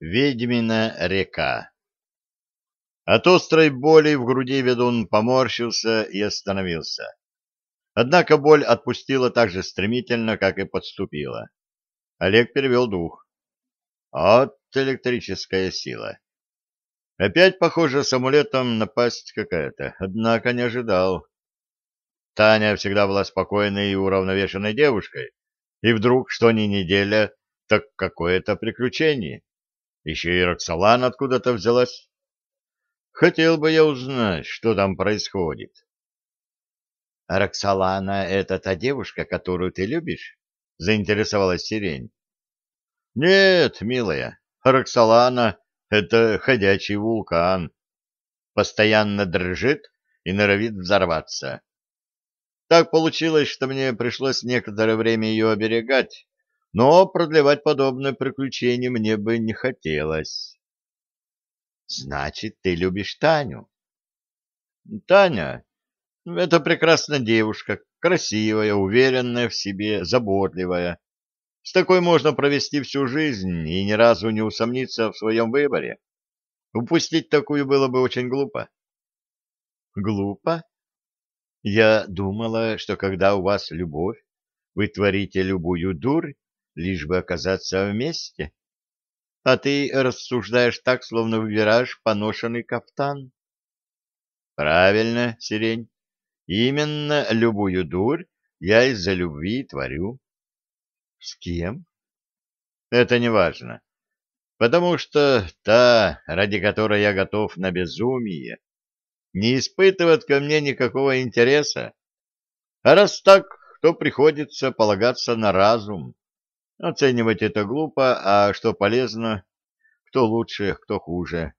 Ведьмина река От острой боли в груди ведун поморщился и остановился. Однако боль отпустила так же стремительно, как и подступила. Олег перевел дух. От электрическая сила. Опять, похоже, с амулетом напасть какая-то, однако не ожидал. Таня всегда была спокойной и уравновешенной девушкой, и вдруг, что ни неделя, так какое-то приключение. Еще и Роксолан откуда-то взялась. Хотел бы я узнать, что там происходит. — Роксолана — это та девушка, которую ты любишь? — заинтересовалась Сирень. — Нет, милая, Роксолана — это ходячий вулкан. Постоянно дрожит и норовит взорваться. Так получилось, что мне пришлось некоторое время ее оберегать, но продлевать подобное приключение мне бы не хотелось. — Значит, ты любишь Таню? — Таня — это прекрасная девушка, красивая, уверенная в себе, заботливая. С такой можно провести всю жизнь и ни разу не усомниться в своем выборе. Упустить такую было бы очень глупо. — Глупо? Я думала, что когда у вас любовь, вы творите любую дурь, лишь бы оказаться вместе. А ты рассуждаешь так, словно выбираешь поношенный кафтан. Правильно, Сирень. Именно любую дурь я из-за любви творю. С кем? Это не важно. Потому что та, ради которой я готов на безумие, не испытывает ко мне никакого интереса. А раз так, то приходится полагаться на разум. Оценивать это глупо, а что полезно, кто лучше, кто хуже.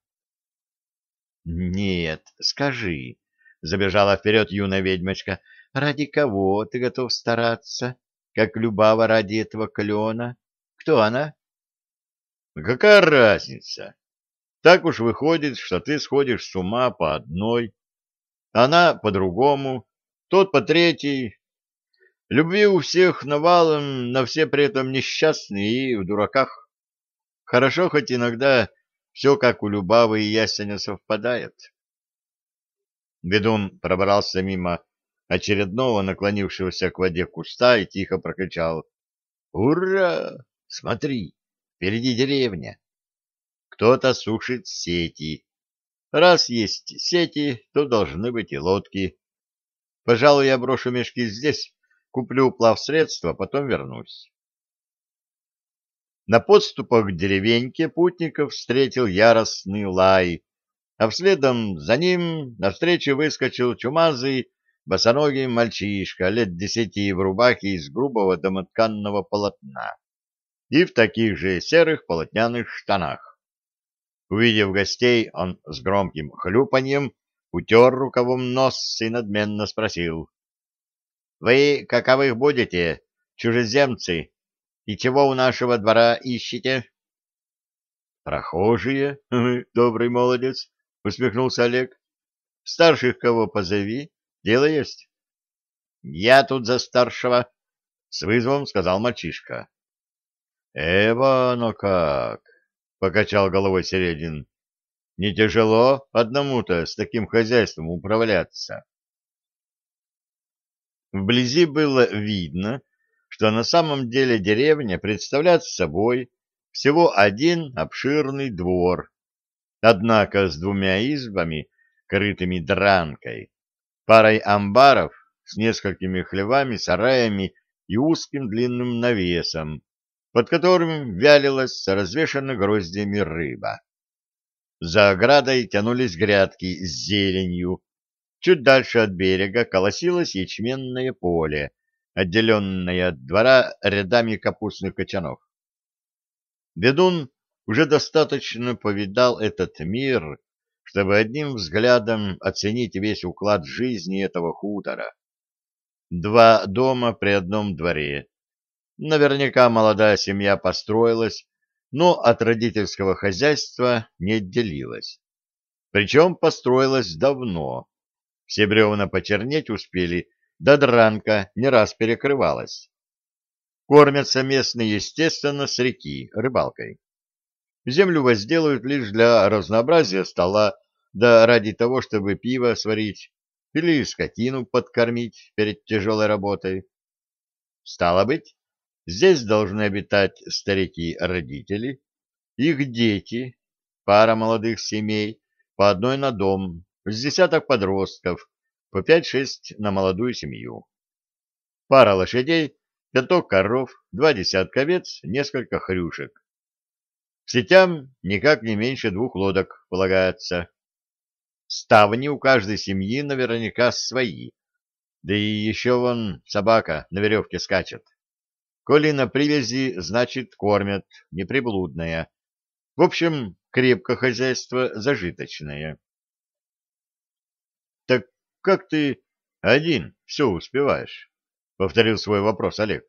Нет, скажи, забежала вперед юная ведьмочка, ради кого ты готов стараться, как Любава ради этого клена? Кто она? Какая разница? Так уж выходит, что ты сходишь с ума по одной, она по другому, тот по третьей. Любви у всех навалом, но все при этом несчастные и в дураках. Хорошо, хоть иногда все, как у Любавы и Ясеня, совпадает. Ведун пробрался мимо очередного наклонившегося к воде куста и тихо прокричал. «Ура! Смотри, впереди деревня!» кто-то сушит сети. Раз есть сети, то должны быть и лодки. Пожалуй, я брошу мешки здесь, куплю плавсредства, потом вернусь. На подступах к деревеньке путников встретил яростный лай, а вследом за ним навстречу выскочил чумазый босоногий мальчишка лет десяти в рубахе из грубого домотканного полотна и в таких же серых полотняных штанах. Увидев гостей, он с громким хлюпаньем утер рукавом нос и надменно спросил. — Вы каковых будете, чужеземцы, и чего у нашего двора ищете? — Прохожие, добрый молодец, — усмехнулся Олег. — Старших кого позови, дело есть. — Я тут за старшего, — с вызовом сказал мальчишка. — Эва, ну как! — покачал головой Середин. — Не тяжело одному-то с таким хозяйством управляться. Вблизи было видно, что на самом деле деревня представляет собой всего один обширный двор, однако с двумя избами, крытыми дранкой, парой амбаров с несколькими хлевами, сараями и узким длинным навесом, под которым вялилась развешана гроздями рыба. За оградой тянулись грядки с зеленью. Чуть дальше от берега колосилось ячменное поле, отделенное от двора рядами капустных кочанов. Ведун уже достаточно повидал этот мир, чтобы одним взглядом оценить весь уклад жизни этого хутора. Два дома при одном дворе, Наверняка молодая семья построилась, но от родительского хозяйства не отделилась. Причем построилась давно. Все бревна почернеть успели, да дранка не раз перекрывалась. Кормятся местные, естественно, с реки, рыбалкой. Землю возделают лишь для разнообразия стола, да ради того, чтобы пиво сварить или скотину подкормить перед тяжелой работой. Стало быть, здесь должны обитать старики-родители, их дети, пара молодых семей, по одной на дом, с десяток подростков, по пять-шесть на молодую семью. Пара лошадей, пяток коров, два десятка овец, несколько хрюшек. Сетям никак не меньше двух лодок полагается. Ставни у каждой семьи наверняка свои. Да и еще вон собака на веревке скачет. Коли на привязи, значит, кормят, неприблудная. В общем, крепко хозяйство зажиточное. — как ты один все успеваешь? — повторил свой вопрос Олег.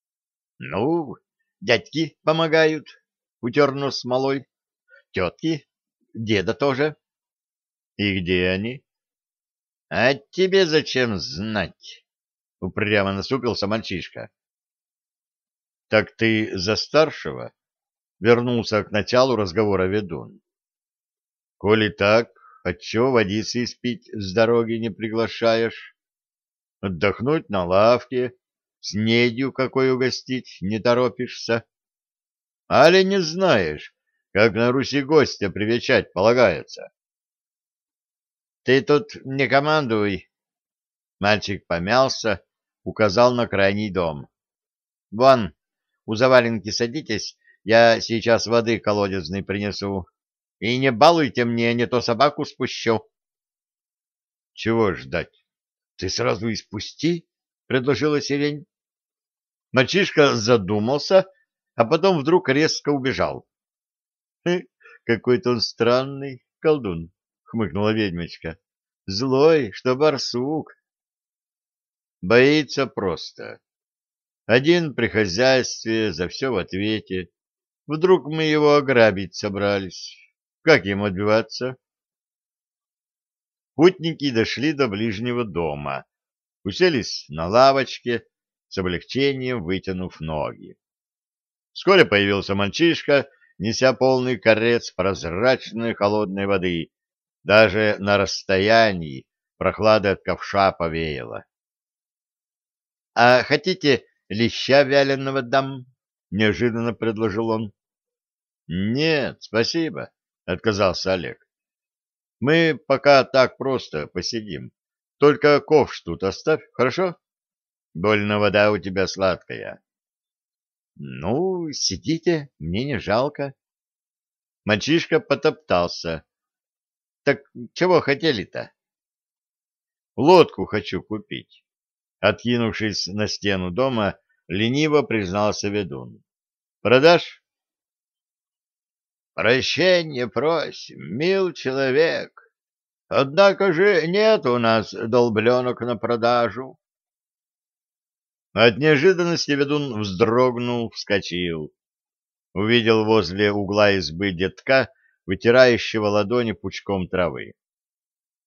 — Ну, дядьки помогают, — утер нос смолой. — Тетки, деда тоже. — И где они? — А тебе зачем знать? — упрямо насупился мальчишка. — Так ты за старшего? вернулся к началу разговора ведун. Коли так, отчего водицы испить с дороги не приглашаешь? Отдохнуть на лавке, с недью какой угостить не торопишься? Али не знаешь, как на Руси гостя привечать полагается? Ты тут не командуй. Мальчик помялся, указал на крайний дом. Вон, у заваленки садитесь, я сейчас воды колодезной принесу. И не балуйте мне, не то собаку спущу. — Чего ждать? Ты сразу и спусти, — предложила сирень. Мальчишка задумался, а потом вдруг резко убежал. — Какой-то он странный колдун, — хмыкнула ведьмочка. — Злой, что барсук. Боится просто. Один при хозяйстве, за все в ответе. Вдруг мы его ограбить собрались. Как ему отбиваться? Путники дошли до ближнего дома, уселись на лавочке, с облегчением вытянув ноги. Вскоре появился мальчишка, неся полный корец прозрачной холодной воды. Даже на расстоянии прохлада от ковша повеяла. — А хотите леща вяленого дам? — неожиданно предложил он. Нет, спасибо, отказался Олег. Мы пока так просто посидим. Только ковш тут оставь, хорошо? Больно вода у тебя сладкая. Ну, сидите, мне не жалко. Мальчишка потоптался. Так чего хотели-то? Лодку хочу купить. Откинувшись на стену дома, лениво признался ведун. Продашь? Прощения просим, мил человек. Однако же нет у нас долбленок на продажу. От неожиданности ведун вздрогнул, вскочил. Увидел возле угла избы детка, вытирающего ладони пучком травы.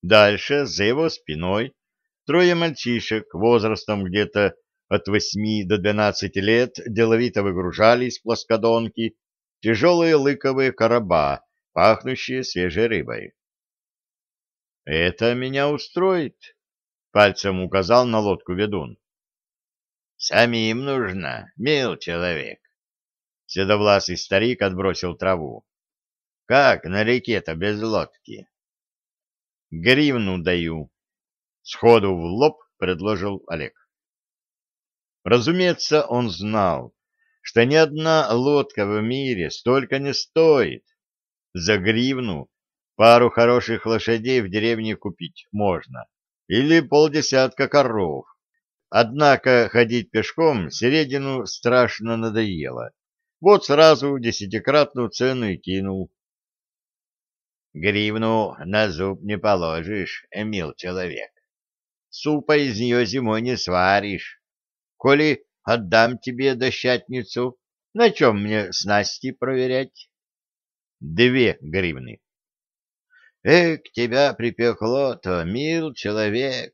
Дальше, за его спиной, трое мальчишек возрастом где-то от восьми до двенадцати лет деловито выгружали из плоскодонки тяжелые лыковые короба, пахнущие свежей рыбой. — Это меня устроит, — пальцем указал на лодку ведун. — Самим нужно, мил человек. Седовласый старик отбросил траву. — Как на реке-то без лодки? — Гривну даю. Сходу в лоб предложил Олег. Разумеется, он знал, что ни одна лодка в мире столько не стоит. За гривну пару хороших лошадей в деревне купить можно, или полдесятка коров. Однако ходить пешком середину страшно надоело. Вот сразу десятикратную цену и кинул. Гривну на зуб не положишь, мил человек. Супа из нее зимой не сваришь. Коли Отдам тебе дощатницу. На чем мне снасти проверять? Две гривны. Эх, тебя припекло-то, мил человек!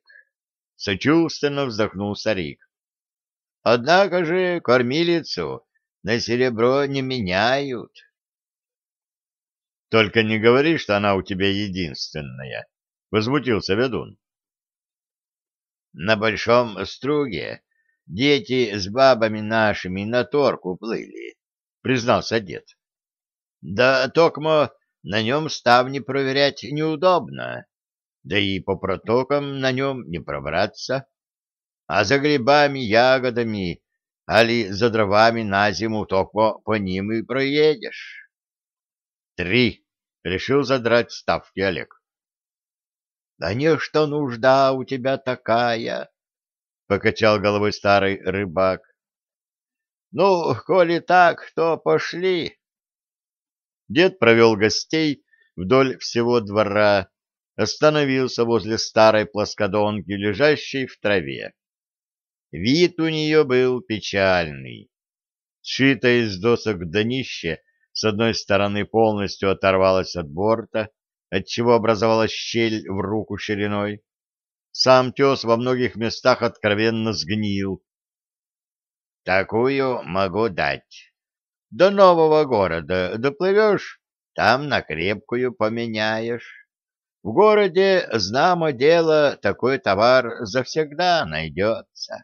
Сочувственно вздохнул старик. Однако же кормилицу на серебро не меняют. Только не говори, что она у тебя единственная, — возмутился ведун. На большом струге дети с бабами нашими на торг уплыли, — признался дед. Да токмо на нем ставни проверять неудобно, да и по протокам на нем не пробраться. А за грибами, ягодами, али за дровами на зиму только по ним и проедешь. Три. Решил задрать ставки Олег. Да не что нужда у тебя такая, покачал головой старый рыбак. Ну, коли так, то пошли. Дед провел гостей вдоль всего двора, остановился возле старой плоскодонки, лежащей в траве. Вид у нее был печальный. Сшитое из досок днище с одной стороны полностью оторвалось от борта, отчего образовалась щель в руку шириной. Сам тес во многих местах откровенно сгнил. — Такую могу дать. До нового города доплывешь, там на крепкую поменяешь. В городе, знамо дело, такой товар завсегда найдется.